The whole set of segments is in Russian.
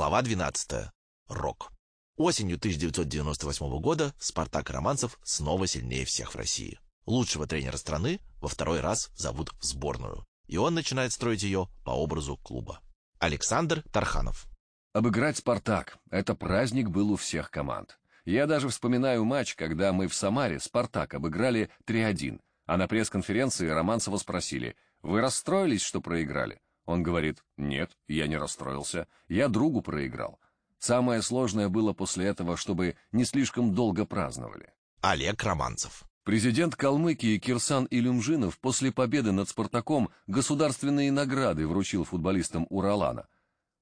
Глава 12. Рок. Осенью 1998 года «Спартак» Романцев снова сильнее всех в России. Лучшего тренера страны во второй раз зовут в сборную, и он начинает строить ее по образу клуба. Александр Тарханов. Обыграть «Спартак» — это праздник был у всех команд. Я даже вспоминаю матч, когда мы в Самаре «Спартак» обыграли 3-1, а на пресс-конференции Романцева спросили, «Вы расстроились, что проиграли?» Он говорит, «Нет, я не расстроился, я другу проиграл». Самое сложное было после этого, чтобы не слишком долго праздновали. Олег Романцев. Президент Калмыкии Кирсан Илюмжинов после победы над «Спартаком» государственные награды вручил футболистам Уралана.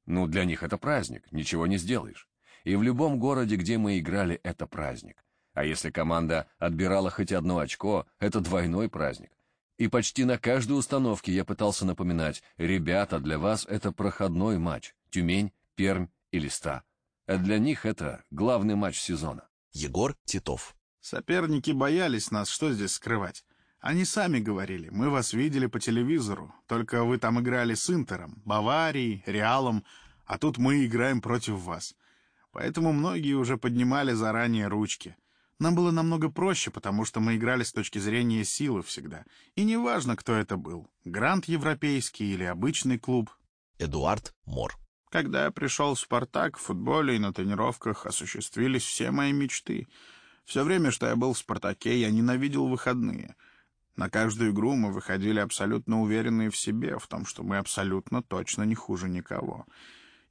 Ну, для них это праздник, ничего не сделаешь. И в любом городе, где мы играли, это праздник. А если команда отбирала хоть одно очко, это двойной праздник. И почти на каждой установке я пытался напоминать, ребята, для вас это проходной матч, Тюмень, Пермь и Листа. А для них это главный матч сезона. Егор Титов. Соперники боялись нас, что здесь скрывать. Они сами говорили, мы вас видели по телевизору, только вы там играли с Интером, Баварией, Реалом, а тут мы играем против вас. Поэтому многие уже поднимали заранее ручки. Нам было намного проще, потому что мы играли с точки зрения силы всегда. И неважно, кто это был, грант европейский или обычный клуб. Эдуард Мор. Когда я пришел в «Спартак», в футболе и на тренировках осуществились все мои мечты. Все время, что я был в «Спартаке», я ненавидел выходные. На каждую игру мы выходили абсолютно уверенные в себе, в том, что мы абсолютно точно не хуже никого.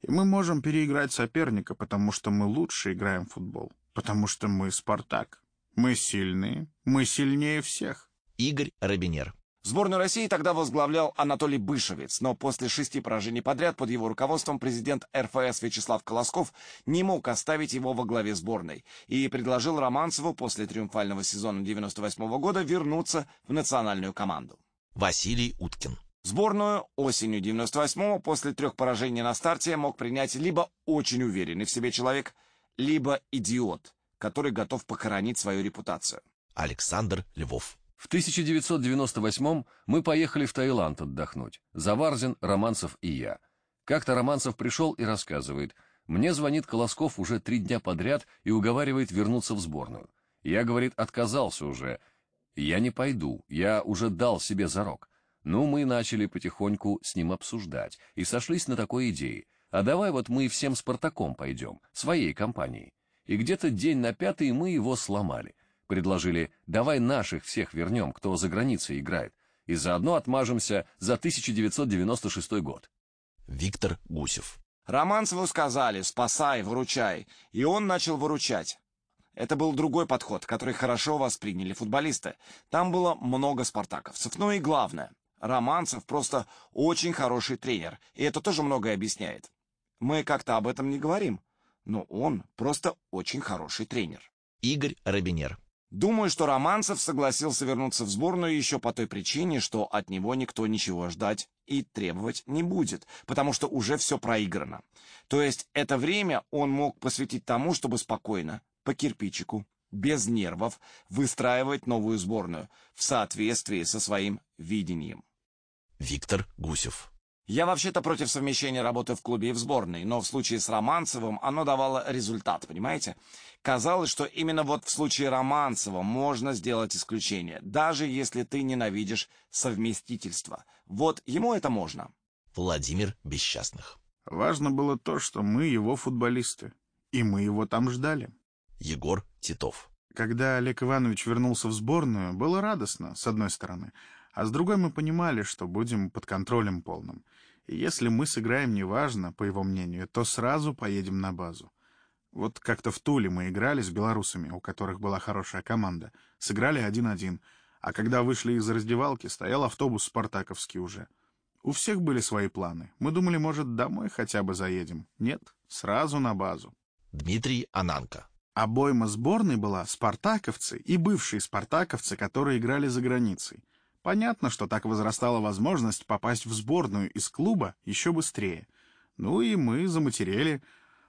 И мы можем переиграть соперника, потому что мы лучше играем в футбол. Потому что мы «Спартак». Мы сильные, мы сильнее всех. Игорь Робинер. Сборную России тогда возглавлял Анатолий Бышевец, но после шести поражений подряд под его руководством президент РФС Вячеслав Колосков не мог оставить его во главе сборной и предложил Романцеву после триумфального сезона 98 -го года вернуться в национальную команду. Василий Уткин. Сборную осенью 98-го после трех поражений на старте мог принять либо очень уверенный в себе человек, либо идиот, который готов похоронить свою репутацию. Александр Львов. В 1998 мы поехали в Таиланд отдохнуть. Заварзин, Романцев и я. Как-то Романцев пришел и рассказывает, мне звонит Колосков уже три дня подряд и уговаривает вернуться в сборную. Я, говорит, отказался уже. Я не пойду, я уже дал себе зарок. Ну, мы начали потихоньку с ним обсуждать и сошлись на такой идее. А давай вот мы всем Спартаком пойдем, своей компанией. И где-то день на пятый мы его сломали. Предложили, давай наших всех вернем, кто за границей играет, и заодно отмажемся за 1996 год. Виктор Гусев. Романцеву сказали «спасай, выручай», и он начал выручать. Это был другой подход, который хорошо восприняли футболисты. Там было много спартаковцев. Но и главное, Романцев просто очень хороший тренер, и это тоже многое объясняет. Мы как-то об этом не говорим, но он просто очень хороший тренер. Игорь Робинер. Думаю, что Романцев согласился вернуться в сборную еще по той причине, что от него никто ничего ждать и требовать не будет, потому что уже все проиграно. То есть это время он мог посвятить тому, чтобы спокойно, по кирпичику, без нервов, выстраивать новую сборную в соответствии со своим видением. Виктор Гусев. Я вообще-то против совмещения работы в клубе и в сборной, но в случае с Романцевым оно давало результат, понимаете? Казалось, что именно вот в случае Романцева можно сделать исключение, даже если ты ненавидишь совместительство. Вот ему это можно. Владимир Бесчастных. Важно было то, что мы его футболисты, и мы его там ждали. Егор Титов. Когда Олег Иванович вернулся в сборную, было радостно, с одной стороны, а с другой мы понимали, что будем под контролем полным. И если мы сыграем неважно, по его мнению, то сразу поедем на базу. Вот как-то в Туле мы играли с белорусами, у которых была хорошая команда. Сыграли один-один. А когда вышли из раздевалки, стоял автобус спартаковский уже. У всех были свои планы. Мы думали, может, домой хотя бы заедем. Нет, сразу на базу. Дмитрий Ананко. Обойма сборной была спартаковцы и бывшие спартаковцы, которые играли за границей. Понятно, что так возрастала возможность попасть в сборную из клуба еще быстрее. Ну и мы заматерели,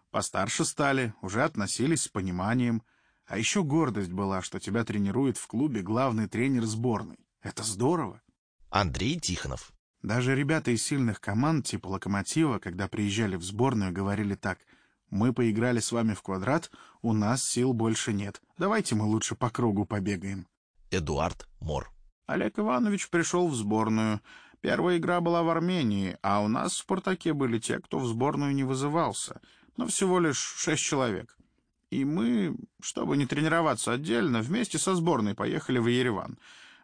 постарше стали, уже относились с пониманием. А еще гордость была, что тебя тренирует в клубе главный тренер сборной. Это здорово. Андрей Тихонов. Даже ребята из сильных команд, типа «Локомотива», когда приезжали в сборную, говорили так. «Мы поиграли с вами в квадрат, у нас сил больше нет. Давайте мы лучше по кругу побегаем». Эдуард Мор. Олег Иванович пришел в сборную. Первая игра была в Армении, а у нас в «Спартаке» были те, кто в сборную не вызывался. Но всего лишь шесть человек. И мы, чтобы не тренироваться отдельно, вместе со сборной поехали в Ереван.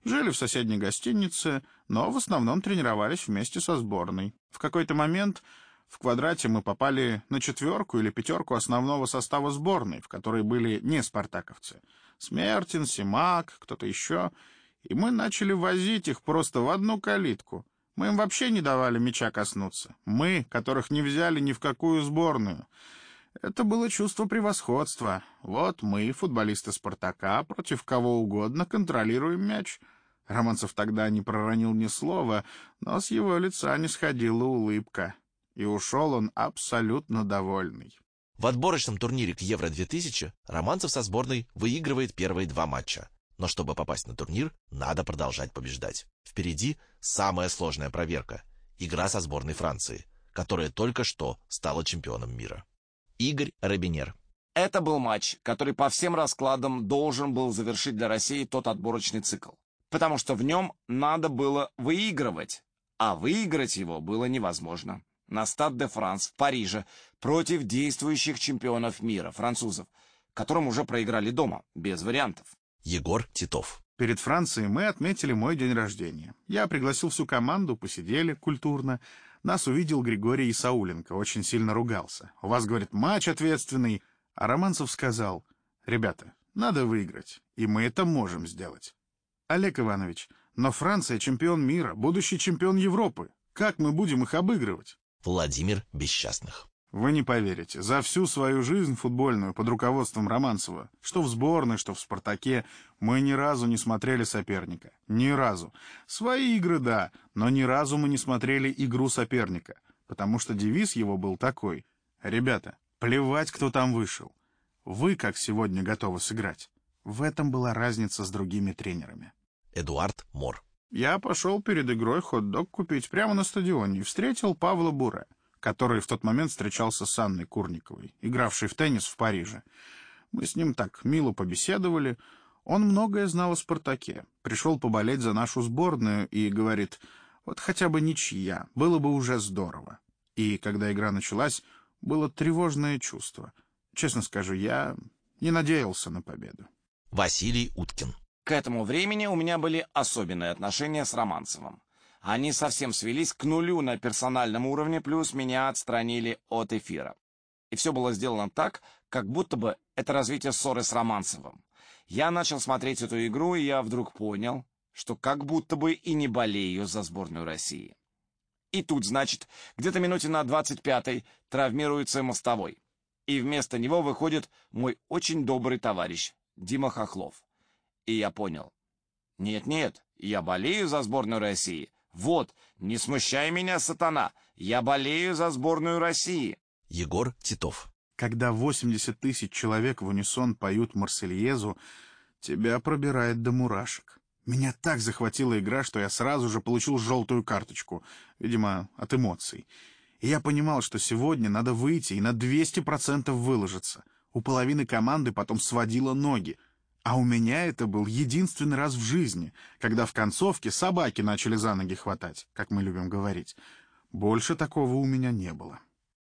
Жили в соседней гостинице, но в основном тренировались вместе со сборной. В какой-то момент в квадрате мы попали на четверку или пятерку основного состава сборной, в которой были не спартаковцы. Смертин, Симак, кто-то еще. И мы начали возить их просто в одну калитку. Мы им вообще не давали мяча коснуться. Мы, которых не взяли ни в какую сборную. Это было чувство превосходства. Вот мы, футболисты «Спартака», против кого угодно контролируем мяч. Романцев тогда не проронил ни слова, но с его лица не сходила улыбка. И ушел он абсолютно довольный. В отборочном турнире к Евро-2000 Романцев со сборной выигрывает первые два матча. Но чтобы попасть на турнир, надо продолжать побеждать. Впереди самая сложная проверка – игра со сборной Франции, которая только что стала чемпионом мира. Игорь Робинер. Это был матч, который по всем раскладам должен был завершить для России тот отборочный цикл. Потому что в нем надо было выигрывать, а выиграть его было невозможно. На Стад де Франс в Париже против действующих чемпионов мира, французов, которым уже проиграли дома, без вариантов. Егор Титов. Перед Францией мы отметили мой день рождения. Я пригласил всю команду, посидели культурно. Нас увидел Григорий Исауленко, очень сильно ругался. У вас, говорит, матч ответственный. А Романцев сказал, ребята, надо выиграть, и мы это можем сделать. Олег Иванович, но Франция чемпион мира, будущий чемпион Европы. Как мы будем их обыгрывать? Владимир Бесчастных. Вы не поверите, за всю свою жизнь футбольную под руководством Романцева, что в сборной, что в «Спартаке», мы ни разу не смотрели соперника. Ни разу. Свои игры, да, но ни разу мы не смотрели игру соперника, потому что девиз его был такой. «Ребята, плевать, кто там вышел. Вы как сегодня готовы сыграть?» В этом была разница с другими тренерами. Эдуард Мор. Я пошел перед игрой хот-дог купить прямо на стадионе и встретил Павла Буре который в тот момент встречался с Анной Курниковой, игравшей в теннис в Париже. Мы с ним так мило побеседовали. Он многое знал о «Спартаке», пришел поболеть за нашу сборную и говорит, вот хотя бы ничья, было бы уже здорово. И когда игра началась, было тревожное чувство. Честно скажу, я не надеялся на победу. Василий Уткин. К этому времени у меня были особенные отношения с Романцевым. Они совсем свелись к нулю на персональном уровне, плюс меня отстранили от эфира. И все было сделано так, как будто бы это развитие ссоры с Романцевым. Я начал смотреть эту игру, и я вдруг понял, что как будто бы и не болею за сборную России. И тут, значит, где-то минуте на 25-й травмируется мостовой. И вместо него выходит мой очень добрый товарищ Дима Хохлов. И я понял. Нет-нет, я болею за сборную России, вот, не смущай меня, сатана, я болею за сборную России. Егор Титов. Когда 80 тысяч человек в унисон поют Марсельезу, тебя пробирает до мурашек. Меня так захватила игра, что я сразу же получил желтую карточку, видимо, от эмоций. И я понимал, что сегодня надо выйти и на 200% выложиться. У половины команды потом сводило ноги. А у меня это был единственный раз в жизни, когда в концовке собаки начали за ноги хватать, как мы любим говорить. Больше такого у меня не было.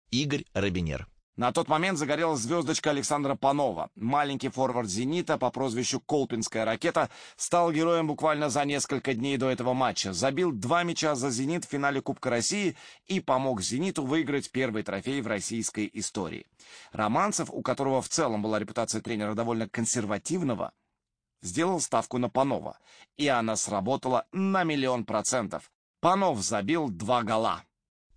Игорь Робинер. На тот момент загорелась звездочка Александра Панова. Маленький форвард «Зенита» по прозвищу «Колпинская ракета» стал героем буквально за несколько дней до этого матча. Забил два мяча за «Зенит» в финале Кубка России и помог «Зениту» выиграть первый трофей в российской истории. Романцев, у которого в целом была репутация тренера довольно консервативного, сделал ставку на Панова, и она сработала на миллион процентов. Панов забил два гола.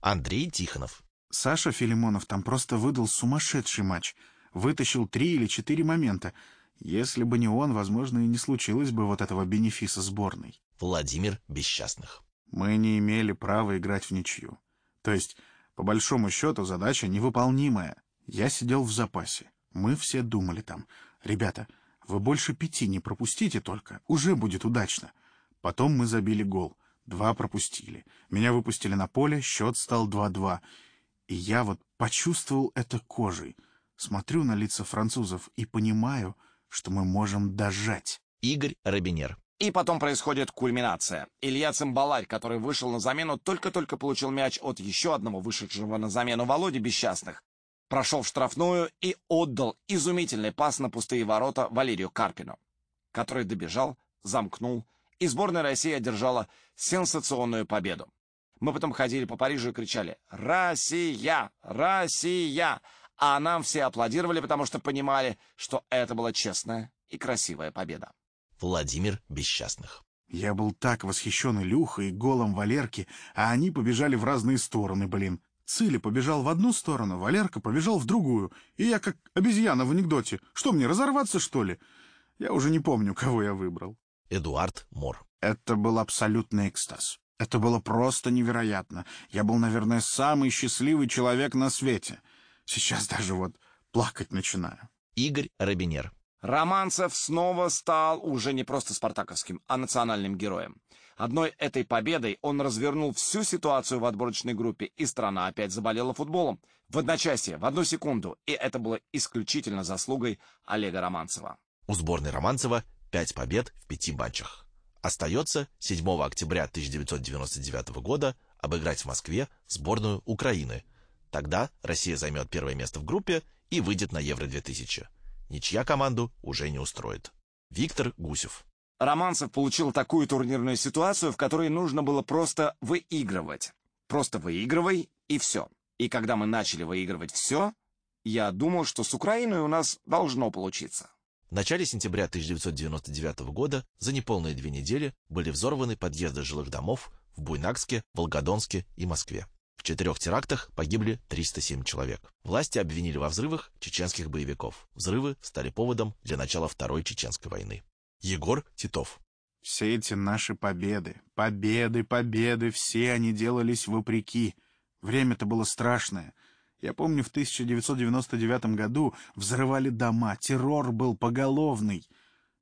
Андрей Тихонов. Саша Филимонов там просто выдал сумасшедший матч. Вытащил три или четыре момента. Если бы не он, возможно, и не случилось бы вот этого бенефиса сборной. Владимир Бесчастных. Мы не имели права играть в ничью. То есть, по большому счету, задача невыполнимая. Я сидел в запасе. Мы все думали там. Ребята, вы больше пяти не пропустите только, уже будет удачно. Потом мы забили гол. Два пропустили. Меня выпустили на поле, счет стал 2-2. И я вот почувствовал это кожей. Смотрю на лица французов и понимаю, что мы можем дожать. Игорь Робинер. И потом происходит кульминация. Илья Цимбаларь, который вышел на замену, только-только получил мяч от еще одного вышедшего на замену Володи Бесчастных. Прошел в штрафную и отдал изумительный пас на пустые ворота Валерию Карпину, который добежал, замкнул, и сборная России одержала сенсационную победу. Мы потом ходили по Парижу и кричали «Россия! Россия!», а нам все аплодировали, потому что понимали, что это была честная и красивая победа. Владимир Бесчастных. Я был так восхищен Илюхой и голом Валерки, а они побежали в разные стороны, блин. Цили побежал в одну сторону, Валерка побежал в другую, и я как обезьяна в анекдоте. Что мне, разорваться, что ли? Я уже не помню, кого я выбрал. Эдуард Мор. Это был абсолютный экстаз. Это было просто невероятно. Я был, наверное, самый счастливый человек на свете. Сейчас даже вот плакать начинаю. Игорь Робинер. Романцев снова стал уже не просто спартаковским, а национальным героем. Одной этой победой он развернул всю ситуацию в отборочной группе, и страна опять заболела футболом. В одночасье, в одну секунду, и это было исключительно заслугой Олега Романцева. У сборной Романцева пять побед в пяти матчах. Остается 7 октября 1999 года обыграть в Москве сборную Украины. Тогда Россия займет первое место в группе и выйдет на Евро-2000 ничья команду уже не устроит. Виктор Гусев. Романцев получил такую турнирную ситуацию, в которой нужно было просто выигрывать. Просто выигрывай, и все. И когда мы начали выигрывать все, я думал, что с Украиной у нас должно получиться. В начале сентября 1999 года за неполные две недели были взорваны подъезды жилых домов в Буйнакске, Волгодонске и Москве. В четырех терактах погибли 307 человек. Власти обвинили во взрывах чеченских боевиков. Взрывы стали поводом для начала Второй Чеченской войны. Егор Титов. Все эти наши победы, победы, победы, все они делались вопреки. Время-то было страшное. Я помню, в 1999 году взрывали дома, террор был поголовный.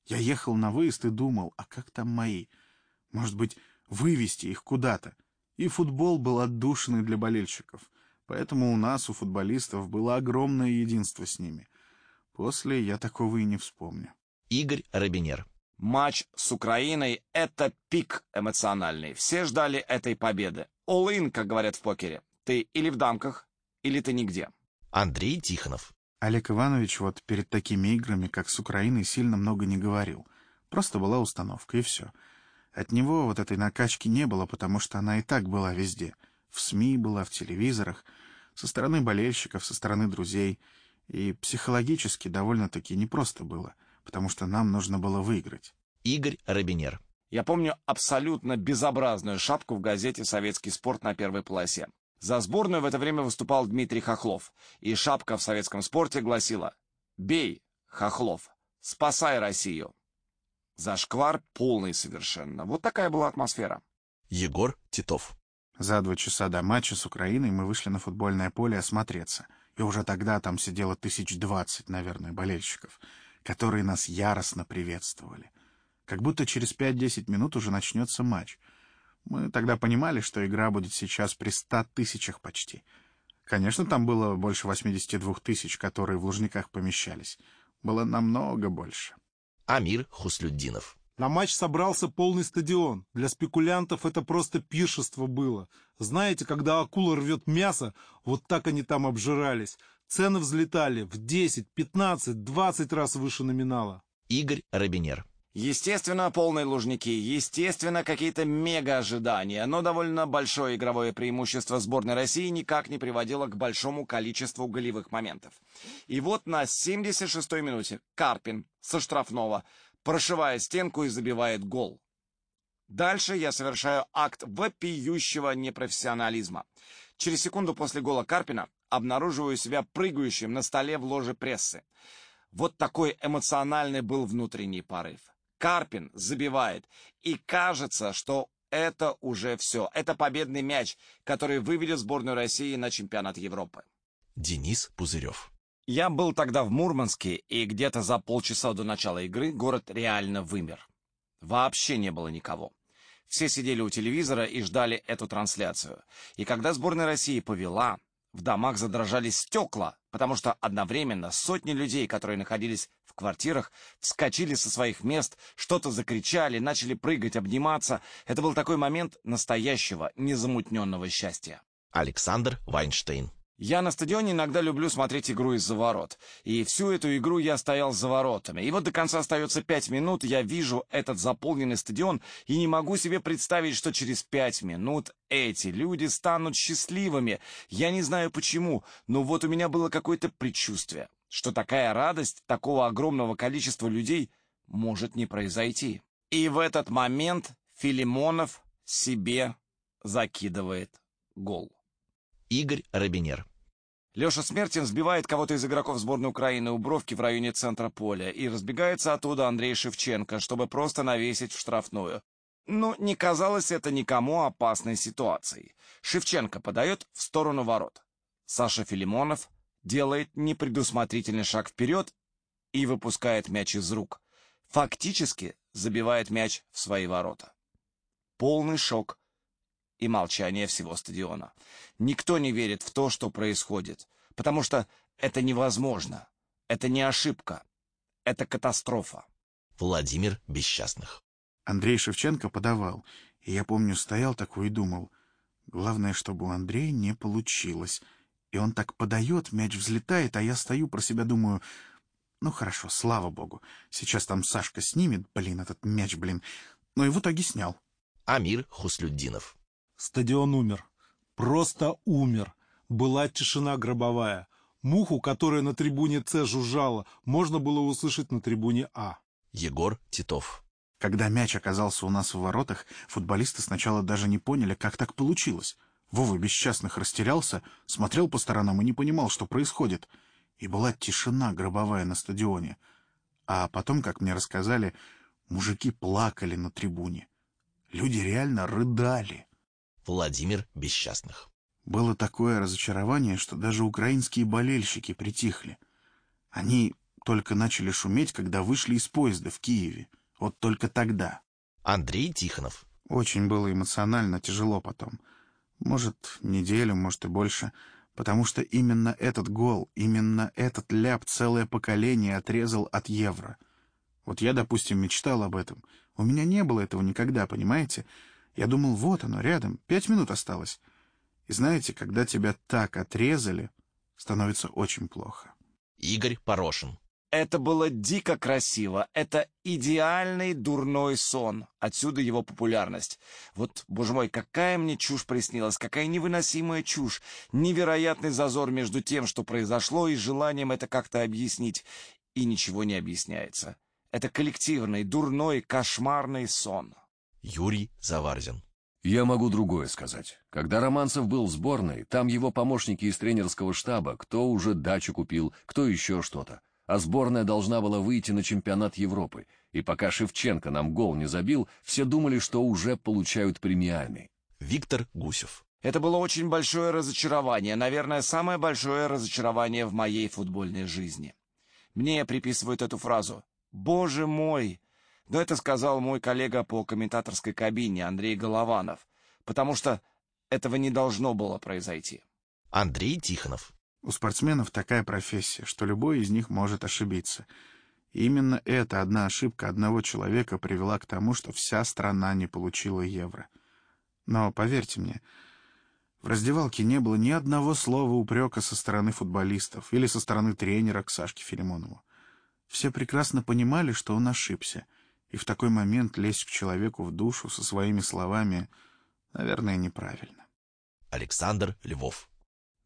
Я ехал на выезд и думал, а как там мои? Может быть, вывести их куда-то? И футбол был отдушенный для болельщиков. Поэтому у нас, у футболистов, было огромное единство с ними. После я такого и не вспомню. Игорь Робинер. Матч с Украиной — это пик эмоциональный. Все ждали этой победы. All-in, как говорят в покере. Ты или в дамках, или ты нигде. Андрей Тихонов. Олег Иванович вот перед такими играми, как с Украиной, сильно много не говорил. Просто была установка, и все. От него вот этой накачки не было, потому что она и так была везде. В СМИ была, в телевизорах, со стороны болельщиков, со стороны друзей. И психологически довольно-таки непросто было, потому что нам нужно было выиграть. Игорь Робинер. Я помню абсолютно безобразную шапку в газете «Советский спорт» на первой полосе. За сборную в это время выступал Дмитрий Хохлов, и шапка в советском спорте гласила «Бей, Хохлов, спасай Россию». Зашквар полный совершенно. Вот такая была атмосфера. Егор Титов. За два часа до матча с Украиной мы вышли на футбольное поле осмотреться. И уже тогда там сидело тысяч двадцать, наверное, болельщиков, которые нас яростно приветствовали. Как будто через пять-десять минут уже начнется матч. Мы тогда понимали, что игра будет сейчас при ста тысячах почти. Конечно, там было больше 82 тысяч, которые в Лужниках помещались. Было намного больше. Амир Хуслюддинов. На матч собрался полный стадион. Для спекулянтов это просто пиршество было. Знаете, когда акула рвет мясо, вот так они там обжирались. Цены взлетали в 10, 15, 20 раз выше номинала. Игорь Робинер. Естественно, полные лужники, естественно, какие-то мега-ожидания, но довольно большое игровое преимущество сборной России никак не приводило к большому количеству голевых моментов. И вот на 76-й минуте Карпин со штрафного прошивает стенку и забивает гол. Дальше я совершаю акт вопиющего непрофессионализма. Через секунду после гола Карпина обнаруживаю себя прыгающим на столе в ложе прессы. Вот такой эмоциональный был внутренний порыв. Карпин забивает. И кажется, что это уже все. Это победный мяч, который выведет сборную России на чемпионат Европы. Денис Пузырев. Я был тогда в Мурманске, и где-то за полчаса до начала игры город реально вымер. Вообще не было никого. Все сидели у телевизора и ждали эту трансляцию. И когда сборная России повела, в домах задрожали стекла, потому что одновременно сотни людей, которые находились в квартирах, вскочили со своих мест, что-то закричали, начали прыгать, обниматься. Это был такой момент настоящего, незамутненного счастья. Александр Вайнштейн я на стадионе иногда люблю смотреть игру из-за ворот. И всю эту игру я стоял за воротами. И вот до конца остается пять минут, я вижу этот заполненный стадион и не могу себе представить, что через пять минут эти люди станут счастливыми. Я не знаю почему, но вот у меня было какое-то предчувствие, что такая радость такого огромного количества людей может не произойти. И в этот момент Филимонов себе закидывает гол. Игорь Робинер Леша Смертин сбивает кого-то из игроков сборной Украины у бровки в районе центра поля, и разбегается оттуда Андрей Шевченко, чтобы просто навесить в штрафную. Но не казалось это никому опасной ситуацией. Шевченко подает в сторону ворот. Саша Филимонов делает непредусмотрительный шаг вперед и выпускает мяч из рук. Фактически забивает мяч в свои ворота. Полный шок и молчание всего стадиона. Никто не верит в то, что происходит, потому что это невозможно. Это не ошибка. Это катастрофа. Владимир Бесчастных. Андрей Шевченко подавал, и я помню, стоял такой и думал, главное, чтобы у Андрея не получилось. И он так подает, мяч взлетает, а я стою про себя думаю, ну хорошо, слава богу, сейчас там Сашка снимет, блин, этот мяч, блин. Но и в итоге снял. Амир Хуслюддинов. Стадион умер. Просто умер. Была тишина гробовая. Муху, которая на трибуне С жужжала, можно было услышать на трибуне А. Егор Титов. Когда мяч оказался у нас в воротах, футболисты сначала даже не поняли, как так получилось. Вова бесчастных растерялся, смотрел по сторонам и не понимал, что происходит. И была тишина гробовая на стадионе. А потом, как мне рассказали, мужики плакали на трибуне. Люди реально рыдали. Владимир Бесчастных. Было такое разочарование, что даже украинские болельщики притихли. Они только начали шуметь, когда вышли из поезда в Киеве. Вот только тогда. Андрей Тихонов. Очень было эмоционально тяжело потом. Может, неделю, может и больше. Потому что именно этот гол, именно этот ляп целое поколение отрезал от евро. Вот я, допустим, мечтал об этом. У меня не было этого никогда, понимаете? Я думал, вот оно, рядом, пять минут осталось. И знаете, когда тебя так отрезали, становится очень плохо. Игорь Порошин. Это было дико красиво. Это идеальный дурной сон. Отсюда его популярность. Вот, боже мой, какая мне чушь приснилась, какая невыносимая чушь. Невероятный зазор между тем, что произошло, и желанием это как-то объяснить. И ничего не объясняется. Это коллективный, дурной, кошмарный сон. Юрий Заварзин. Я могу другое сказать. Когда Романцев был в сборной, там его помощники из тренерского штаба, кто уже дачу купил, кто еще что-то. А сборная должна была выйти на чемпионат Европы. И пока Шевченко нам гол не забил, все думали, что уже получают премиальный. Виктор Гусев. Это было очень большое разочарование, наверное, самое большое разочарование в моей футбольной жизни. Мне приписывают эту фразу. «Боже мой, но это сказал мой коллега по комментаторской кабине Андрей Голованов, потому что этого не должно было произойти. Андрей Тихонов. У спортсменов такая профессия, что любой из них может ошибиться. И именно эта одна ошибка одного человека привела к тому, что вся страна не получила евро. Но поверьте мне, в раздевалке не было ни одного слова упрека со стороны футболистов или со стороны тренера к Сашке Филимонову. Все прекрасно понимали, что он ошибся — и в такой момент лезть к человеку в душу со своими словами, наверное, неправильно. Александр Львов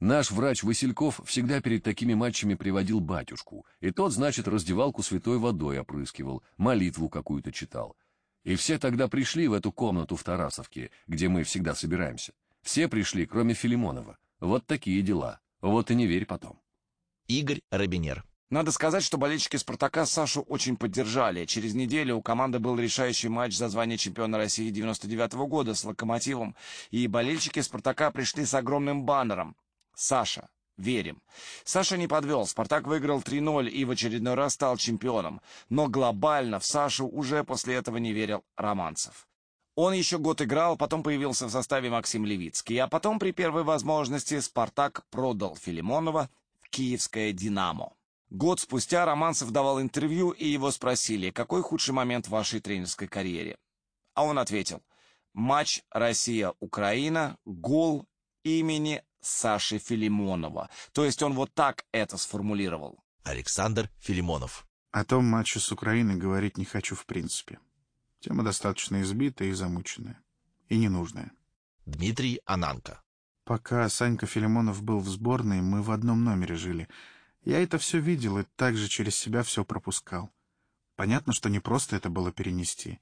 Наш врач Васильков всегда перед такими матчами приводил батюшку, и тот, значит, раздевалку святой водой опрыскивал, молитву какую-то читал. И все тогда пришли в эту комнату в Тарасовке, где мы всегда собираемся. Все пришли, кроме Филимонова. Вот такие дела. Вот и не верь потом. Игорь Робинер надо сказать, что болельщики «Спартака» Сашу очень поддержали. Через неделю у команды был решающий матч за звание чемпиона России 99 -го года с «Локомотивом», и болельщики «Спартака» пришли с огромным баннером. «Саша, верим». Саша не подвел, «Спартак» выиграл 3-0 и в очередной раз стал чемпионом. Но глобально в Сашу уже после этого не верил Романцев. Он еще год играл, потом появился в составе Максим Левицкий, а потом при первой возможности «Спартак» продал Филимонова в киевское «Динамо». Год спустя Романцев давал интервью, и его спросили, какой худший момент в вашей тренерской карьере. А он ответил, матч Россия-Украина, гол имени Саши Филимонова. То есть он вот так это сформулировал. Александр Филимонов. О том матче с Украиной говорить не хочу в принципе. Тема достаточно избитая и замученная. И ненужная. Дмитрий Ананко. Пока Санька Филимонов был в сборной, мы в одном номере жили — я это все видел и также через себя все пропускал. Понятно, что не просто это было перенести.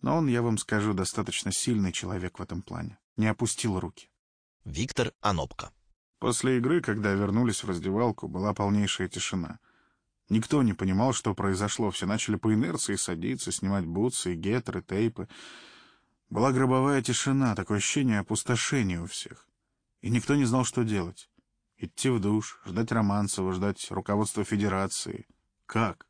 Но он, я вам скажу, достаточно сильный человек в этом плане. Не опустил руки. Виктор Анопко. После игры, когда вернулись в раздевалку, была полнейшая тишина. Никто не понимал, что произошло. Все начали по инерции садиться, снимать бутсы, гетры, тейпы. Была гробовая тишина, такое ощущение опустошения у всех. И никто не знал, что делать. Идти в душ, ждать Романцева, ждать руководства Федерации. Как?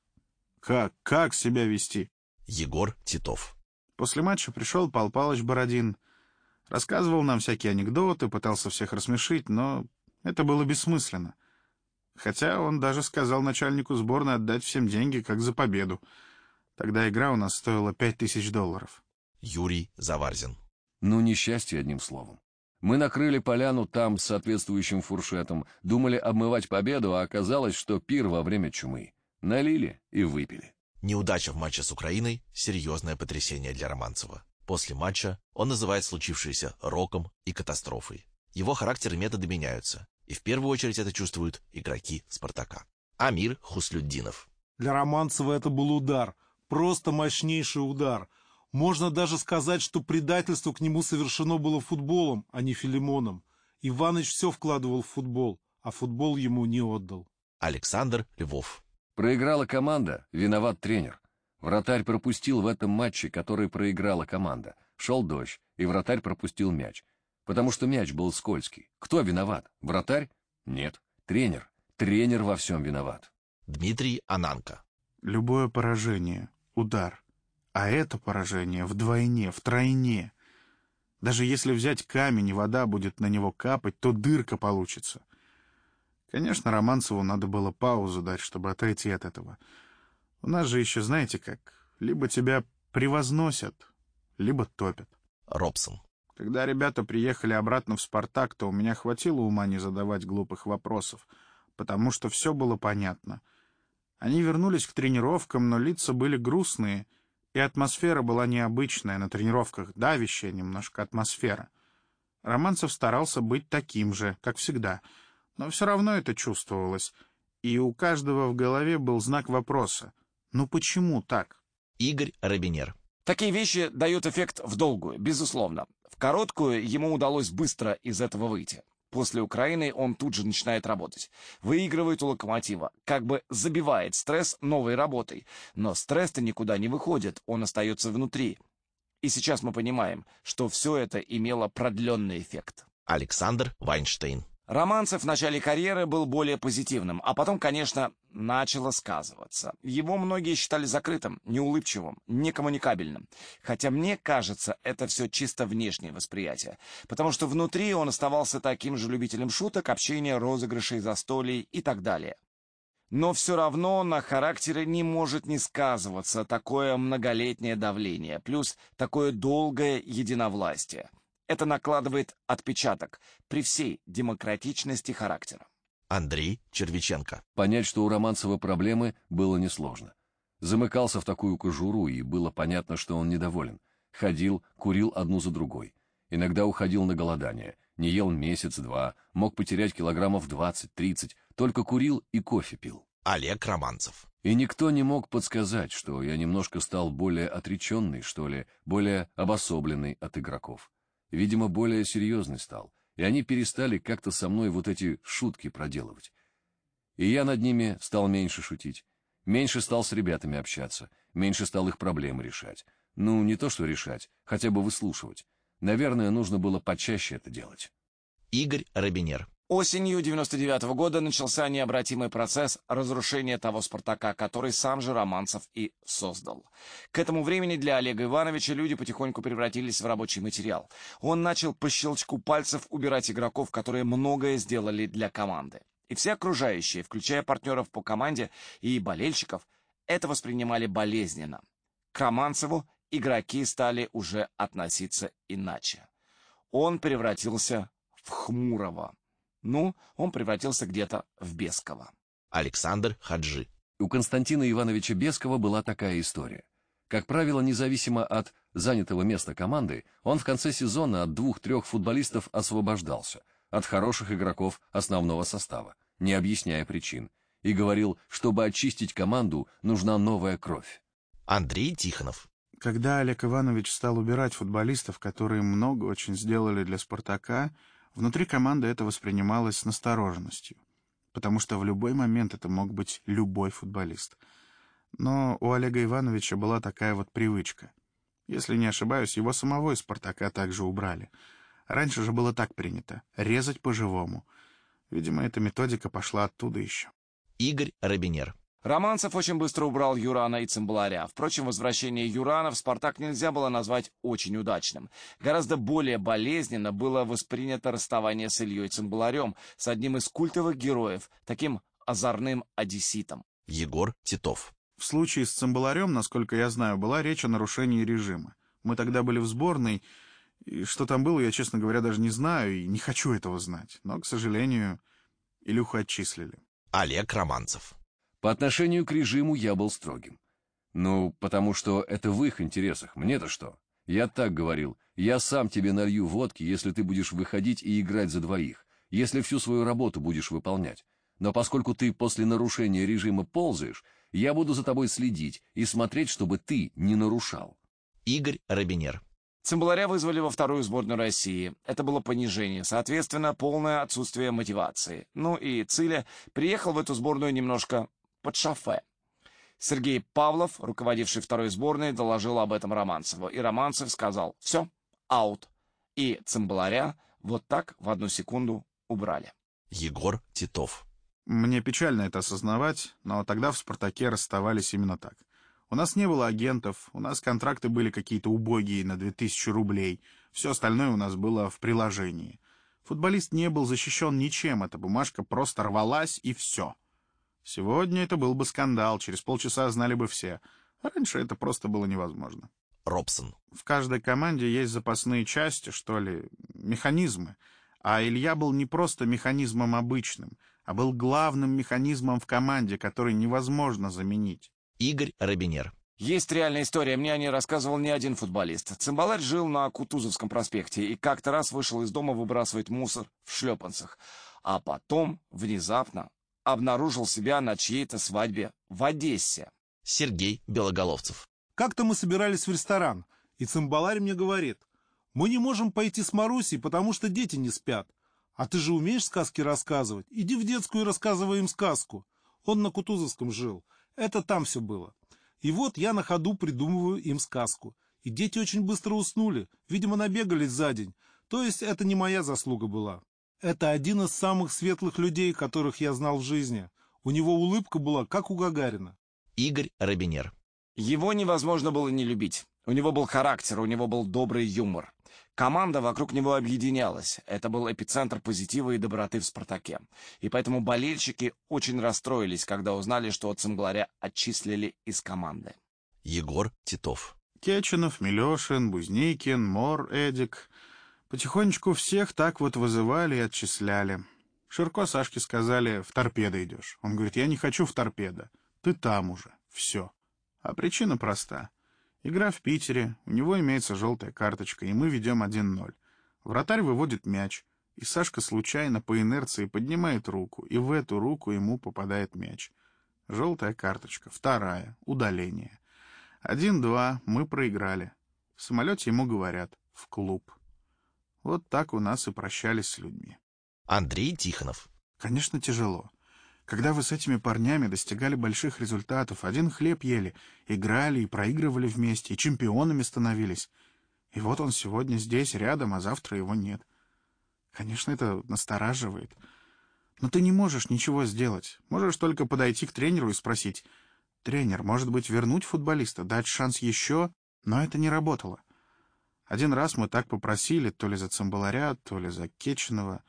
Как? Как себя вести? Егор Титов. После матча пришел Пал Палыч Бородин. Рассказывал нам всякие анекдоты, пытался всех рассмешить, но это было бессмысленно. Хотя он даже сказал начальнику сборной отдать всем деньги, как за победу. Тогда игра у нас стоила пять тысяч долларов. Юрий Заварзин. Ну, несчастье, одним словом. Мы накрыли поляну там с соответствующим фуршетом, думали обмывать победу, а оказалось, что пир во время чумы. Налили и выпили. Неудача в матче с Украиной – серьезное потрясение для Романцева. После матча он называет случившееся роком и катастрофой. Его характер и методы меняются, и в первую очередь это чувствуют игроки «Спартака». Амир Хуслюддинов. Для Романцева это был удар, просто мощнейший удар. Можно даже сказать, что предательство к нему совершено было футболом, а не Филимоном. Иваныч все вкладывал в футбол, а футбол ему не отдал. Александр Львов. Проиграла команда, виноват тренер. Вратарь пропустил в этом матче, который проиграла команда. Шел дождь, и вратарь пропустил мяч. Потому что мяч был скользкий. Кто виноват? Вратарь? Нет. Тренер. Тренер во всем виноват. Дмитрий Ананко. Любое поражение, удар, а это поражение вдвойне, втройне. Даже если взять камень, и вода будет на него капать, то дырка получится. Конечно, Романцеву надо было паузу дать, чтобы отойти от этого. У нас же еще, знаете как, либо тебя превозносят, либо топят. Робсон. Когда ребята приехали обратно в «Спартак», то у меня хватило ума не задавать глупых вопросов, потому что все было понятно. Они вернулись к тренировкам, но лица были грустные — и атмосфера была необычная, на тренировках давящая немножко атмосфера. Романцев старался быть таким же, как всегда, но все равно это чувствовалось, и у каждого в голове был знак вопроса. Ну почему так? Игорь Робинер. Такие вещи дают эффект в долгую, безусловно. В короткую ему удалось быстро из этого выйти. После Украины он тут же начинает работать. Выигрывает у «Локомотива», как бы забивает стресс новой работой. Но стресс-то никуда не выходит, он остается внутри. И сейчас мы понимаем, что все это имело продленный эффект. Александр Вайнштейн. Романцев в начале карьеры был более позитивным, а потом, конечно, начало сказываться. Его многие считали закрытым, неулыбчивым, некоммуникабельным. Хотя мне кажется, это все чисто внешнее восприятие, потому что внутри он оставался таким же любителем шуток, общения, розыгрышей, застолий и так далее. Но все равно на характере не может не сказываться такое многолетнее давление, плюс такое долгое единовластие. Это накладывает отпечаток при всей демократичности характера. Андрей Червиченко. Понять, что у Романцева проблемы, было несложно. Замыкался в такую кожуру, и было понятно, что он недоволен. Ходил, курил одну за другой. Иногда уходил на голодание. Не ел месяц-два, мог потерять килограммов 20-30, только курил и кофе пил. Олег Романцев. И никто не мог подсказать, что я немножко стал более отреченный, что ли, более обособленный от игроков видимо, более серьезный стал, и они перестали как-то со мной вот эти шутки проделывать. И я над ними стал меньше шутить, меньше стал с ребятами общаться, меньше стал их проблемы решать. Ну, не то что решать, хотя бы выслушивать. Наверное, нужно было почаще это делать. Игорь Робинер. Осенью 99 -го года начался необратимый процесс разрушения того «Спартака», который сам же Романцев и создал. К этому времени для Олега Ивановича люди потихоньку превратились в рабочий материал. Он начал по щелчку пальцев убирать игроков, которые многое сделали для команды. И все окружающие, включая партнеров по команде и болельщиков, это воспринимали болезненно. К Романцеву игроки стали уже относиться иначе. Он превратился в Хмурого. Ну, он превратился где-то в Бескова. Александр Хаджи. У Константина Ивановича Бескова была такая история. Как правило, независимо от занятого места команды, он в конце сезона от двух-трех футболистов освобождался, от хороших игроков основного состава, не объясняя причин, и говорил, чтобы очистить команду, нужна новая кровь. Андрей Тихонов. Когда Олег Иванович стал убирать футболистов, которые много очень сделали для «Спартака», Внутри команды это воспринималось с настороженностью, потому что в любой момент это мог быть любой футболист. Но у Олега Ивановича была такая вот привычка. Если не ошибаюсь, его самого из «Спартака» также убрали. Раньше же было так принято — резать по-живому. Видимо, эта методика пошла оттуда еще. Игорь Робинер. Романцев очень быстро убрал Юрана и Цимбаларя. Впрочем, возвращение Юрана в «Спартак» нельзя было назвать очень удачным. Гораздо более болезненно было воспринято расставание с Ильей Цимбаларем, с одним из культовых героев, таким озорным одесситом. Егор Титов. В случае с Цимбаларем, насколько я знаю, была речь о нарушении режима. Мы тогда были в сборной, и что там было, я, честно говоря, даже не знаю и не хочу этого знать. Но, к сожалению, Илюху отчислили. Олег Романцев. По отношению к режиму я был строгим. Ну, потому что это в их интересах. Мне-то что? Я так говорил. Я сам тебе налью водки, если ты будешь выходить и играть за двоих, если всю свою работу будешь выполнять. Но поскольку ты после нарушения режима ползаешь, я буду за тобой следить и смотреть, чтобы ты не нарушал. Игорь Робинер. Цимбаларя вызвали во вторую сборную России. Это было понижение, соответственно, полное отсутствие мотивации. Ну и Циля приехал в эту сборную немножко под шофе. Сергей Павлов, руководивший второй сборной, доложил об этом Романцеву, и Романцев сказал «все, аут». И Цимбаларя вот так в одну секунду убрали. Егор Титов. Мне печально это осознавать, но тогда в «Спартаке» расставались именно так. У нас не было агентов, у нас контракты были какие-то убогие на 2000 рублей, все остальное у нас было в приложении. Футболист не был защищен ничем, эта бумажка просто рвалась и все. Сегодня это был бы скандал, через полчаса знали бы все. раньше это просто было невозможно. Робсон. В каждой команде есть запасные части, что ли, механизмы. А Илья был не просто механизмом обычным, а был главным механизмом в команде, который невозможно заменить. Игорь Робинер. Есть реальная история, мне о ней рассказывал не один футболист. Цимбаларь жил на Кутузовском проспекте и как-то раз вышел из дома выбрасывать мусор в шлепанцах. А потом, внезапно, обнаружил себя на чьей-то свадьбе в Одессе. Сергей Белоголовцев. Как-то мы собирались в ресторан, и цимбаларь мне говорит, мы не можем пойти с Марусей, потому что дети не спят. А ты же умеешь сказки рассказывать? Иди в детскую и рассказывай им сказку. Он на Кутузовском жил. Это там все было. И вот я на ходу придумываю им сказку. И дети очень быстро уснули. Видимо, набегались за день. То есть это не моя заслуга была. Это один из самых светлых людей, которых я знал в жизни. У него улыбка была, как у Гагарина. Игорь Робинер. Его невозможно было не любить. У него был характер, у него был добрый юмор. Команда вокруг него объединялась. Это был эпицентр позитива и доброты в «Спартаке». И поэтому болельщики очень расстроились, когда узнали, что Цимгларя отчислили из команды. Егор Титов. Кеченов, Милешин, Бузникин, Мор, Эдик. Потихонечку всех так вот вызывали и отчисляли. Ширко Сашке сказали, в торпедо идешь. Он говорит, я не хочу в торпедо. Ты там уже. Все. А причина проста. Игра в Питере, у него имеется желтая карточка, и мы ведем 1-0. Вратарь выводит мяч, и Сашка случайно по инерции поднимает руку, и в эту руку ему попадает мяч. Желтая карточка, вторая, удаление. Один-два, мы проиграли. В самолете ему говорят, в клуб. Вот так у нас и прощались с людьми. Андрей Тихонов. Конечно, тяжело. Когда вы с этими парнями достигали больших результатов, один хлеб ели, играли и проигрывали вместе, и чемпионами становились. И вот он сегодня здесь, рядом, а завтра его нет. Конечно, это настораживает. Но ты не можешь ничего сделать. Можешь только подойти к тренеру и спросить, «Тренер, может быть, вернуть футболиста, дать шанс еще?» Но это не работало. Один раз мы так попросили, то ли за Цимбаларя, то ли за Кеченова.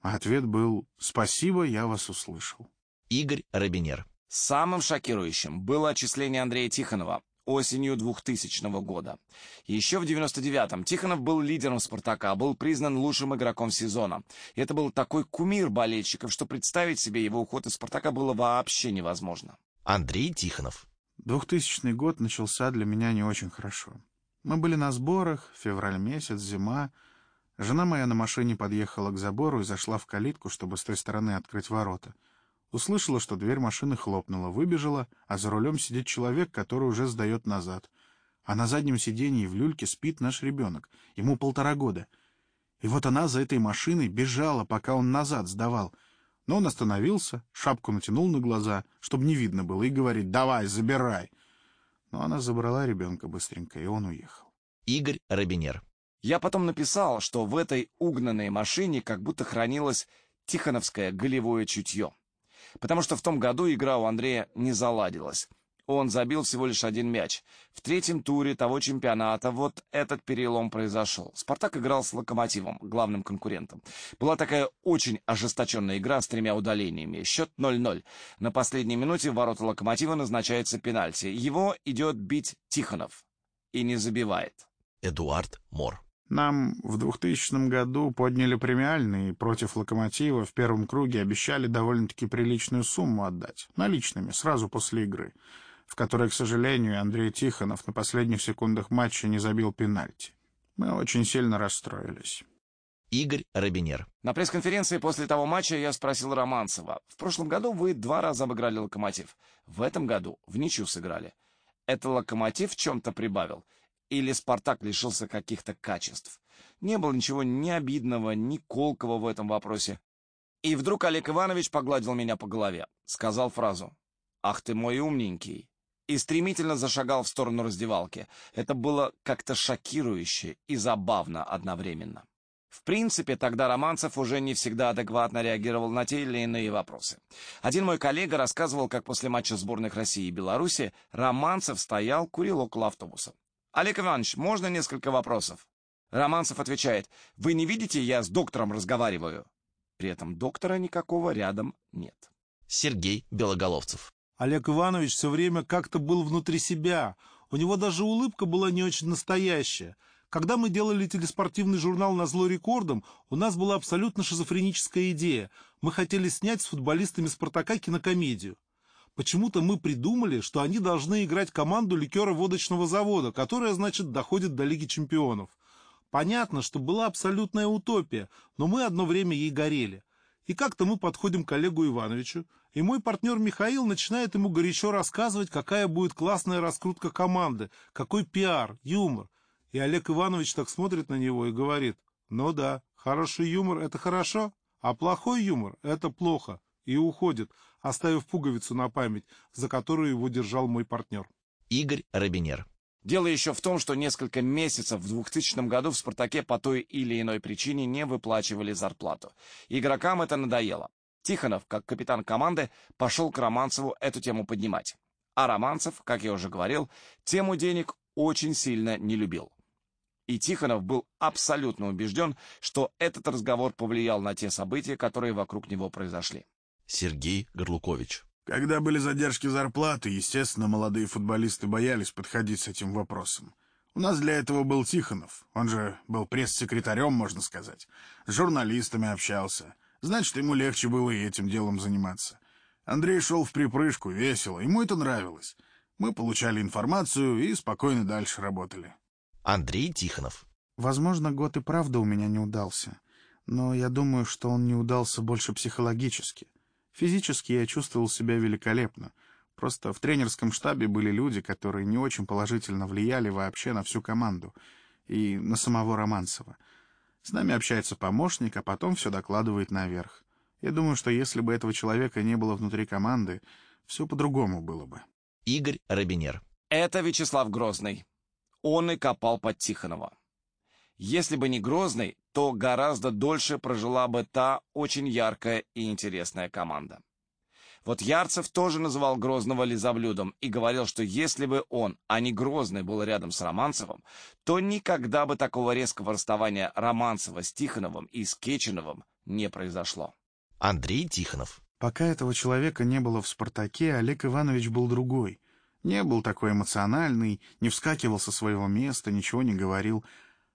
А ответ был «Спасибо, я вас услышал». Игорь Робинер. Самым шокирующим было отчисление Андрея Тихонова осенью 2000 года. Еще в 99-м Тихонов был лидером «Спартака», был признан лучшим игроком сезона. И это был такой кумир болельщиков, что представить себе его уход из «Спартака» было вообще невозможно. Андрей Тихонов. 2000 год начался для меня не очень хорошо. Мы были на сборах, февраль месяц, зима. Жена моя на машине подъехала к забору и зашла в калитку, чтобы с той стороны открыть ворота. Услышала, что дверь машины хлопнула, выбежала, а за рулем сидит человек, который уже сдает назад. А на заднем сиденье в люльке спит наш ребенок, ему полтора года. И вот она за этой машиной бежала, пока он назад сдавал. Но он остановился, шапку натянул на глаза, чтобы не видно было, и говорит «давай, забирай». Но она забрала ребенка быстренько, и он уехал. Игорь Робинер. Я потом написал, что в этой угнанной машине как будто хранилось тихоновское голевое чутье потому что в том году игра у Андрея не заладилась. Он забил всего лишь один мяч. В третьем туре того чемпионата вот этот перелом произошел. «Спартак» играл с «Локомотивом», главным конкурентом. Была такая очень ожесточенная игра с тремя удалениями. Счет 0-0. На последней минуте в ворота «Локомотива» назначается пенальти. Его идет бить Тихонов. И не забивает. Эдуард Мор. Нам в 2000 году подняли премиальный против «Локомотива» в первом круге обещали довольно-таки приличную сумму отдать, наличными, сразу после игры, в которой, к сожалению, Андрей Тихонов на последних секундах матча не забил пенальти. Мы очень сильно расстроились. Игорь Робинер. На пресс-конференции после того матча я спросил Романцева. В прошлом году вы два раза обыграли «Локомотив». В этом году в ничью сыграли. Это «Локомотив» в чем-то прибавил? или Спартак лишился каких-то качеств. Не было ничего ни обидного, ни колкого в этом вопросе. И вдруг Олег Иванович погладил меня по голове, сказал фразу «Ах ты мой умненький!» И стремительно зашагал в сторону раздевалки. Это было как-то шокирующе и забавно одновременно. В принципе, тогда Романцев уже не всегда адекватно реагировал на те или иные вопросы. Один мой коллега рассказывал, как после матча сборных России и Беларуси Романцев стоял, курил около автобуса. Олег Иванович, можно несколько вопросов? Романцев отвечает, вы не видите, я с доктором разговариваю. При этом доктора никакого рядом нет. Сергей Белоголовцев. Олег Иванович все время как-то был внутри себя. У него даже улыбка была не очень настоящая. Когда мы делали телеспортивный журнал «На зло рекордом», у нас была абсолютно шизофреническая идея. Мы хотели снять с футболистами «Спартака» кинокомедию. Почему-то мы придумали, что они должны играть команду ликера-водочного завода, которая, значит, доходит до Лиги чемпионов. Понятно, что была абсолютная утопия, но мы одно время ей горели. И как-то мы подходим к Олегу Ивановичу, и мой партнер Михаил начинает ему горячо рассказывать, какая будет классная раскрутка команды, какой пиар, юмор. И Олег Иванович так смотрит на него и говорит, ну да, хороший юмор — это хорошо, а плохой юмор — это плохо, и уходит, оставив пуговицу на память, за которую его держал мой партнер. Игорь Робинер. Дело еще в том, что несколько месяцев в 2000 году в «Спартаке» по той или иной причине не выплачивали зарплату. Игрокам это надоело. Тихонов, как капитан команды, пошел к Романцеву эту тему поднимать. А Романцев, как я уже говорил, тему денег очень сильно не любил. И Тихонов был абсолютно убежден, что этот разговор повлиял на те события, которые вокруг него произошли. Сергей Горлукович. Когда были задержки зарплаты, естественно, молодые футболисты боялись подходить с этим вопросом. У нас для этого был Тихонов, он же был пресс-секретарем, можно сказать. С журналистами общался. Значит, ему легче было и этим делом заниматься. Андрей шел в припрыжку, весело, ему это нравилось. Мы получали информацию и спокойно дальше работали. Андрей Тихонов. Возможно, год и правда у меня не удался. Но я думаю, что он не удался больше психологически. Физически я чувствовал себя великолепно. Просто в тренерском штабе были люди, которые не очень положительно влияли вообще на всю команду и на самого Романцева. С нами общается помощник, а потом все докладывает наверх. Я думаю, что если бы этого человека не было внутри команды, все по-другому было бы. Игорь Робинер. Это Вячеслав Грозный. Он и копал под Тихонова. Если бы не Грозный, то гораздо дольше прожила бы та очень яркая и интересная команда. Вот Ярцев тоже называл Грозного лизоблюдом и говорил, что если бы он, а не Грозный, был рядом с Романцевым, то никогда бы такого резкого расставания Романцева с Тихоновым и с Кеченовым не произошло. Андрей Тихонов. Пока этого человека не было в «Спартаке», Олег Иванович был другой. Не был такой эмоциональный, не вскакивал со своего места, ничего не говорил.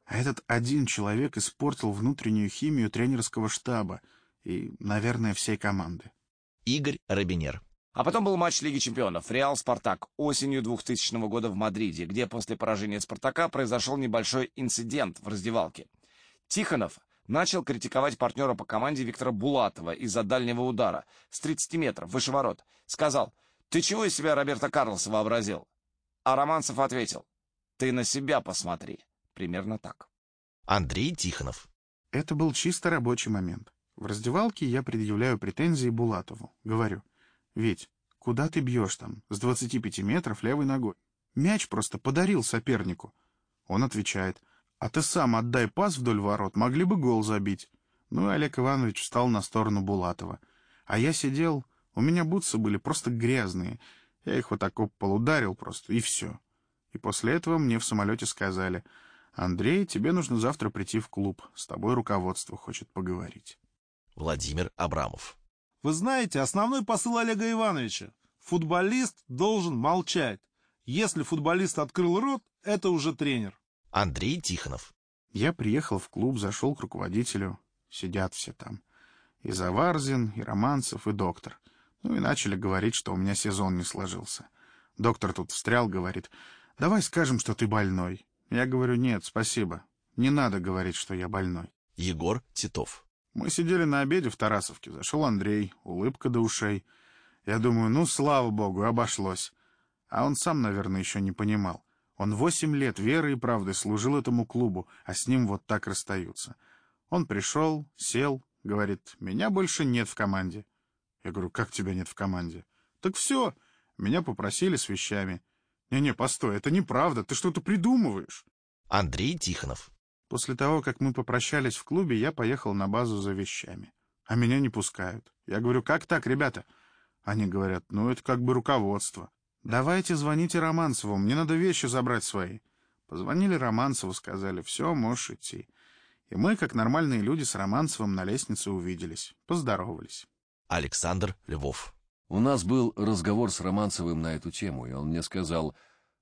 А этот один человек испортил внутреннюю химию тренерского штаба и, наверное, всей команды. Игорь Робинер. А потом был матч Лиги чемпионов «Реал-Спартак» осенью 2000 года в Мадриде, где после поражения «Спартака» произошел небольшой инцидент в раздевалке. Тихонов начал критиковать партнера по команде Виктора Булатова из-за дальнего удара с 30 метров выше ворот. Сказал, «Ты чего из себя Роберта Карлоса вообразил?» А Романцев ответил, «Ты на себя посмотри». Примерно так. Андрей Тихонов. Это был чисто рабочий момент. В раздевалке я предъявляю претензии Булатову. Говорю, ведь куда ты бьешь там с 25 метров левой ногой? Мяч просто подарил сопернику. Он отвечает, а ты сам отдай пас вдоль ворот, могли бы гол забить. Ну и Олег Иванович встал на сторону Булатова. А я сидел, у меня бутсы были просто грязные. Я их вот так об пол ударил просто, и все. И после этого мне в самолете сказали, Андрей, тебе нужно завтра прийти в клуб, с тобой руководство хочет поговорить. Владимир Абрамов. Вы знаете, основной посыл Олега Ивановича. Футболист должен молчать. Если футболист открыл рот, это уже тренер. Андрей Тихонов. Я приехал в клуб, зашел к руководителю. Сидят все там. И Заварзин, и Романцев, и доктор. Ну и начали говорить, что у меня сезон не сложился. Доктор тут встрял, говорит, давай скажем, что ты больной. Я говорю, нет, спасибо. Не надо говорить, что я больной. Егор Титов. Мы сидели на обеде в Тарасовке. Зашел Андрей, улыбка до ушей. Я думаю, ну, слава богу, обошлось. А он сам, наверное, еще не понимал. Он восемь лет верой и правдой служил этому клубу, а с ним вот так расстаются. Он пришел, сел, говорит, меня больше нет в команде. Я говорю, как тебя нет в команде? Так все, меня попросили с вещами. Не-не, постой, это неправда, ты что-то придумываешь. Андрей Тихонов. После того, как мы попрощались в клубе, я поехал на базу за вещами. А меня не пускают. Я говорю, как так, ребята? Они говорят, ну это как бы руководство. Давайте звоните Романцеву, мне надо вещи забрать свои. Позвонили Романцеву, сказали, все, можешь идти. И мы, как нормальные люди, с Романцевым на лестнице увиделись, поздоровались. Александр Львов. У нас был разговор с Романцевым на эту тему, и он мне сказал,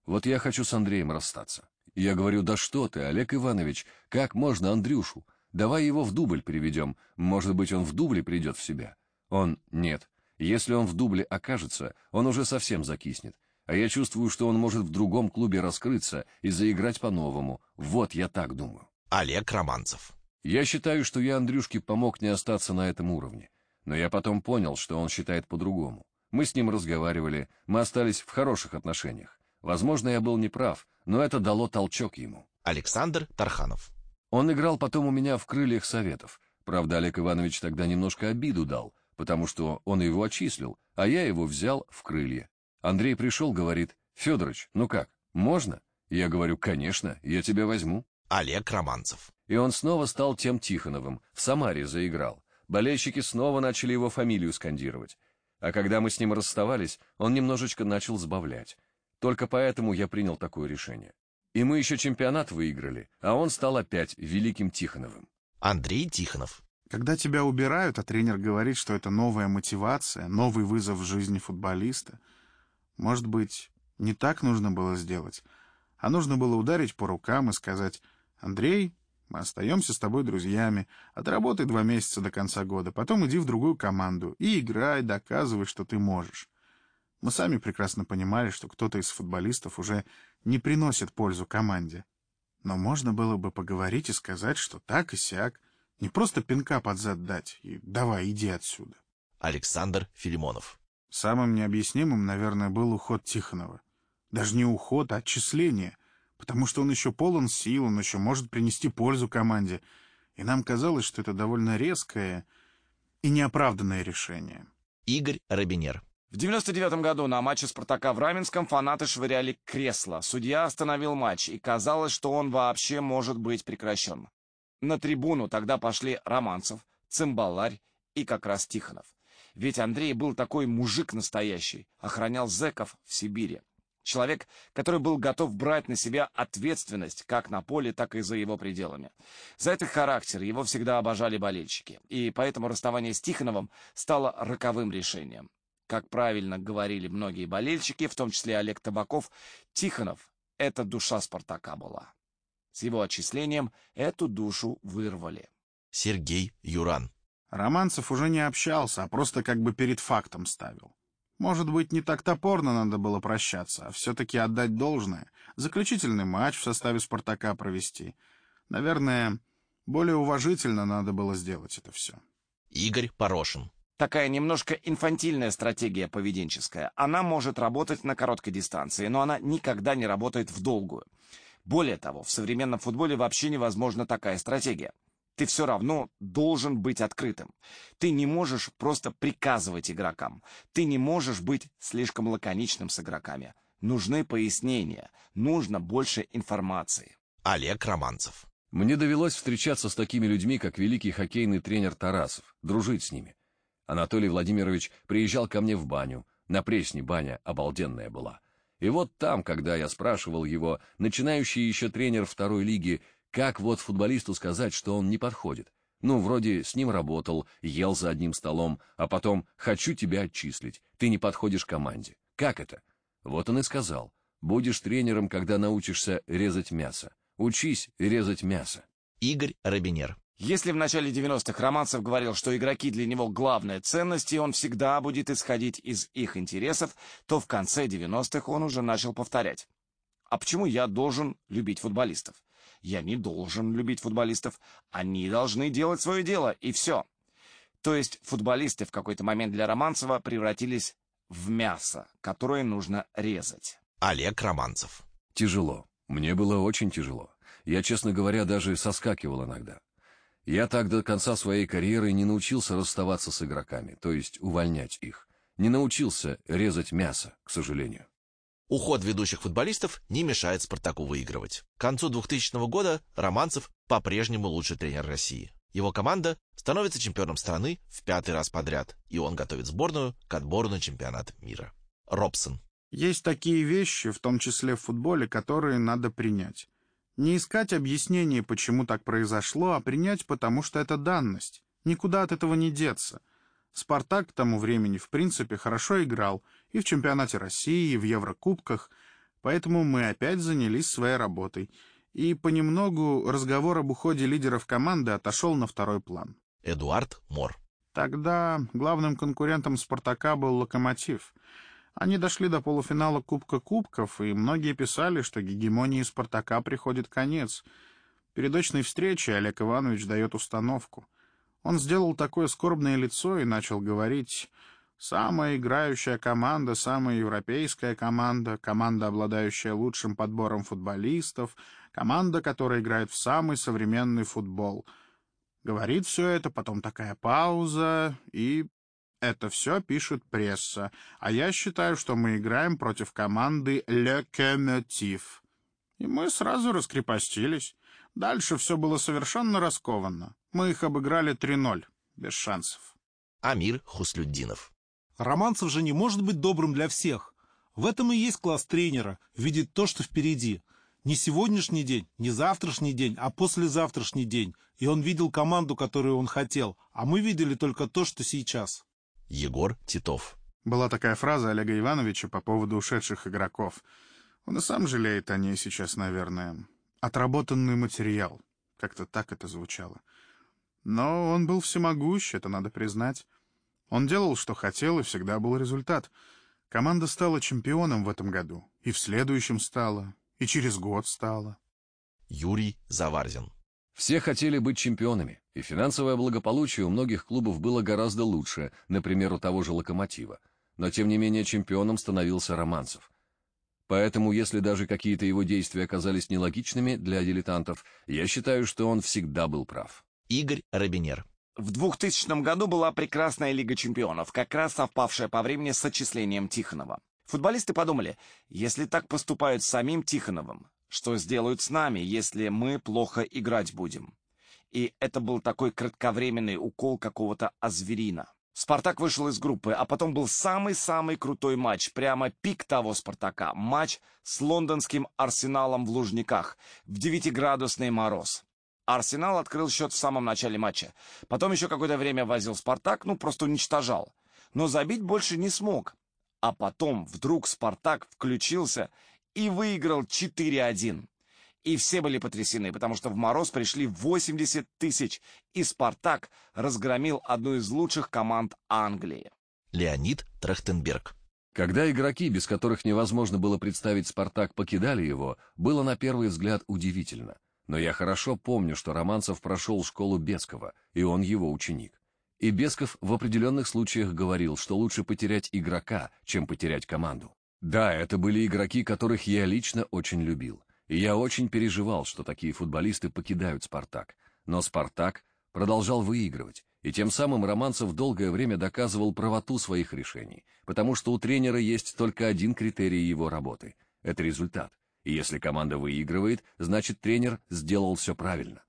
вот я хочу с Андреем расстаться. Я говорю, да что ты, Олег Иванович, как можно Андрюшу? Давай его в дубль приведем, может быть, он в дубле придет в себя. Он, нет, если он в дубле окажется, он уже совсем закиснет. А я чувствую, что он может в другом клубе раскрыться и заиграть по-новому. Вот я так думаю. Олег Романцев. Я считаю, что я Андрюшке помог не остаться на этом уровне. Но я потом понял, что он считает по-другому. Мы с ним разговаривали, мы остались в хороших отношениях. Возможно, я был неправ, но это дало толчок ему. Александр Тарханов. Он играл потом у меня в крыльях советов. Правда, Олег Иванович тогда немножко обиду дал, потому что он его отчислил, а я его взял в крылья. Андрей пришел, говорит, «Федорович, ну как, можно?» Я говорю, «Конечно, я тебя возьму». Олег Романцев. И он снова стал тем Тихоновым, в Самаре заиграл. Болельщики снова начали его фамилию скандировать. А когда мы с ним расставались, он немножечко начал сбавлять. Только поэтому я принял такое решение. И мы еще чемпионат выиграли, а он стал опять великим Тихоновым. Андрей Тихонов. Когда тебя убирают, а тренер говорит, что это новая мотивация, новый вызов в жизни футболиста, может быть, не так нужно было сделать, а нужно было ударить по рукам и сказать «Андрей, мы остаемся с тобой друзьями, отработай два месяца до конца года, потом иди в другую команду и играй, доказывай, что ты можешь». Мы сами прекрасно понимали, что кто-то из футболистов уже не приносит пользу команде. Но можно было бы поговорить и сказать, что так и сяк. Не просто пинка под зад дать и «давай, иди отсюда». Александр Филимонов. Самым необъяснимым, наверное, был уход Тихонова. Даже не уход, а отчисление. Потому что он еще полон сил, он еще может принести пользу команде. И нам казалось, что это довольно резкое и неоправданное решение. Игорь Робинер. В 99 году на матче «Спартака» в Раменском фанаты швыряли кресло. Судья остановил матч, и казалось, что он вообще может быть прекращен. На трибуну тогда пошли Романцев, Цимбаларь и как раз Тихонов. Ведь Андрей был такой мужик настоящий, охранял зэков в Сибири. Человек, который был готов брать на себя ответственность как на поле, так и за его пределами. За этот характер его всегда обожали болельщики, и поэтому расставание с Тихоновым стало роковым решением. Как правильно говорили многие болельщики, в том числе Олег Табаков, Тихонов — это душа «Спартака» была. С его отчислением эту душу вырвали. Сергей Юран. Романцев уже не общался, а просто как бы перед фактом ставил. Может быть, не так топорно надо было прощаться, а все-таки отдать должное. Заключительный матч в составе «Спартака» провести. Наверное, более уважительно надо было сделать это все. Игорь Порошин. Такая немножко инфантильная стратегия поведенческая. Она может работать на короткой дистанции, но она никогда не работает в долгую. Более того, в современном футболе вообще невозможна такая стратегия ты все равно должен быть открытым. Ты не можешь просто приказывать игрокам. Ты не можешь быть слишком лаконичным с игроками. Нужны пояснения, нужно больше информации. Олег Романцев. Мне довелось встречаться с такими людьми, как великий хоккейный тренер Тарасов, дружить с ними. Анатолий Владимирович приезжал ко мне в баню. На Пресне баня обалденная была. И вот там, когда я спрашивал его, начинающий еще тренер второй лиги, как вот футболисту сказать, что он не подходит? Ну, вроде с ним работал, ел за одним столом, а потом «хочу тебя отчислить, ты не подходишь команде». Как это? Вот он и сказал. Будешь тренером, когда научишься резать мясо. Учись резать мясо. Игорь Робинер. Если в начале 90-х Романцев говорил, что игроки для него главная ценность, и он всегда будет исходить из их интересов, то в конце 90-х он уже начал повторять. А почему я должен любить футболистов? Я не должен любить футболистов. Они должны делать свое дело, и все. То есть футболисты в какой-то момент для Романцева превратились в мясо, которое нужно резать. Олег Романцев. Тяжело. Мне было очень тяжело. Я, честно говоря, даже соскакивал иногда. Я так до конца своей карьеры не научился расставаться с игроками, то есть увольнять их. Не научился резать мясо, к сожалению. Уход ведущих футболистов не мешает «Спартаку» выигрывать. К концу 2000 года Романцев по-прежнему лучший тренер России. Его команда становится чемпионом страны в пятый раз подряд, и он готовит сборную к отбору на чемпионат мира. Робсон. Есть такие вещи, в том числе в футболе, которые надо принять. Не искать объяснений, почему так произошло, а принять, потому что это данность. Никуда от этого не деться. «Спартак» к тому времени, в принципе, хорошо играл и в чемпионате России, и в Еврокубках, поэтому мы опять занялись своей работой. И понемногу разговор об уходе лидеров команды отошел на второй план. Эдуард Мор. Тогда главным конкурентом «Спартака» был «Локомотив». Они дошли до полуфинала Кубка Кубков, и многие писали, что гегемонии «Спартака» приходит конец. Перед очной встречей Олег Иванович дает установку — он сделал такое скорбное лицо и начал говорить «Самая играющая команда, самая европейская команда, команда, обладающая лучшим подбором футболистов, команда, которая играет в самый современный футбол». Говорит все это, потом такая пауза, и это все пишет пресса. А я считаю, что мы играем против команды «Лекомотив». И мы сразу раскрепостились. Дальше все было совершенно раскованно. Мы их обыграли 3-0, без шансов. Амир Хуслюддинов. Романцев же не может быть добрым для всех. В этом и есть класс тренера, видеть то, что впереди. Не сегодняшний день, не завтрашний день, а послезавтрашний день. И он видел команду, которую он хотел, а мы видели только то, что сейчас. Егор Титов. Была такая фраза Олега Ивановича по поводу ушедших игроков. Он и сам жалеет о ней сейчас, наверное. Отработанный материал. Как-то так это звучало. Но он был всемогущ, это надо признать. Он делал, что хотел, и всегда был результат. Команда стала чемпионом в этом году. И в следующем стала. И через год стала. Юрий Заварзин. Все хотели быть чемпионами, и финансовое благополучие у многих клубов было гораздо лучше, например, у того же «Локомотива». Но, тем не менее, чемпионом становился Романцев. Поэтому, если даже какие-то его действия оказались нелогичными для дилетантов, я считаю, что он всегда был прав. Игорь Робинер. В 2000 году была прекрасная Лига чемпионов, как раз совпавшая по времени с отчислением Тихонова. Футболисты подумали, если так поступают с самим Тихоновым, что сделают с нами, если мы плохо играть будем? И это был такой кратковременный укол какого-то озверина. Спартак вышел из группы, а потом был самый-самый крутой матч, прямо пик того Спартака. Матч с лондонским Арсеналом в Лужниках в девятиградусный мороз. Арсенал открыл счет в самом начале матча. Потом еще какое-то время возил Спартак, ну просто уничтожал. Но забить больше не смог. А потом вдруг Спартак включился и выиграл 4-1. И все были потрясены, потому что в мороз пришли 80 тысяч, и «Спартак» разгромил одну из лучших команд Англии. Леонид Трахтенберг. Когда игроки, без которых невозможно было представить «Спартак», покидали его, было на первый взгляд удивительно. Но я хорошо помню, что Романцев прошел школу Бескова, и он его ученик. И Бесков в определенных случаях говорил, что лучше потерять игрока, чем потерять команду. Да, это были игроки, которых я лично очень любил. И я очень переживал, что такие футболисты покидают «Спартак». Но «Спартак» продолжал выигрывать, и тем самым Романцев долгое время доказывал правоту своих решений, потому что у тренера есть только один критерий его работы — это результат. И если команда выигрывает, значит тренер сделал все правильно.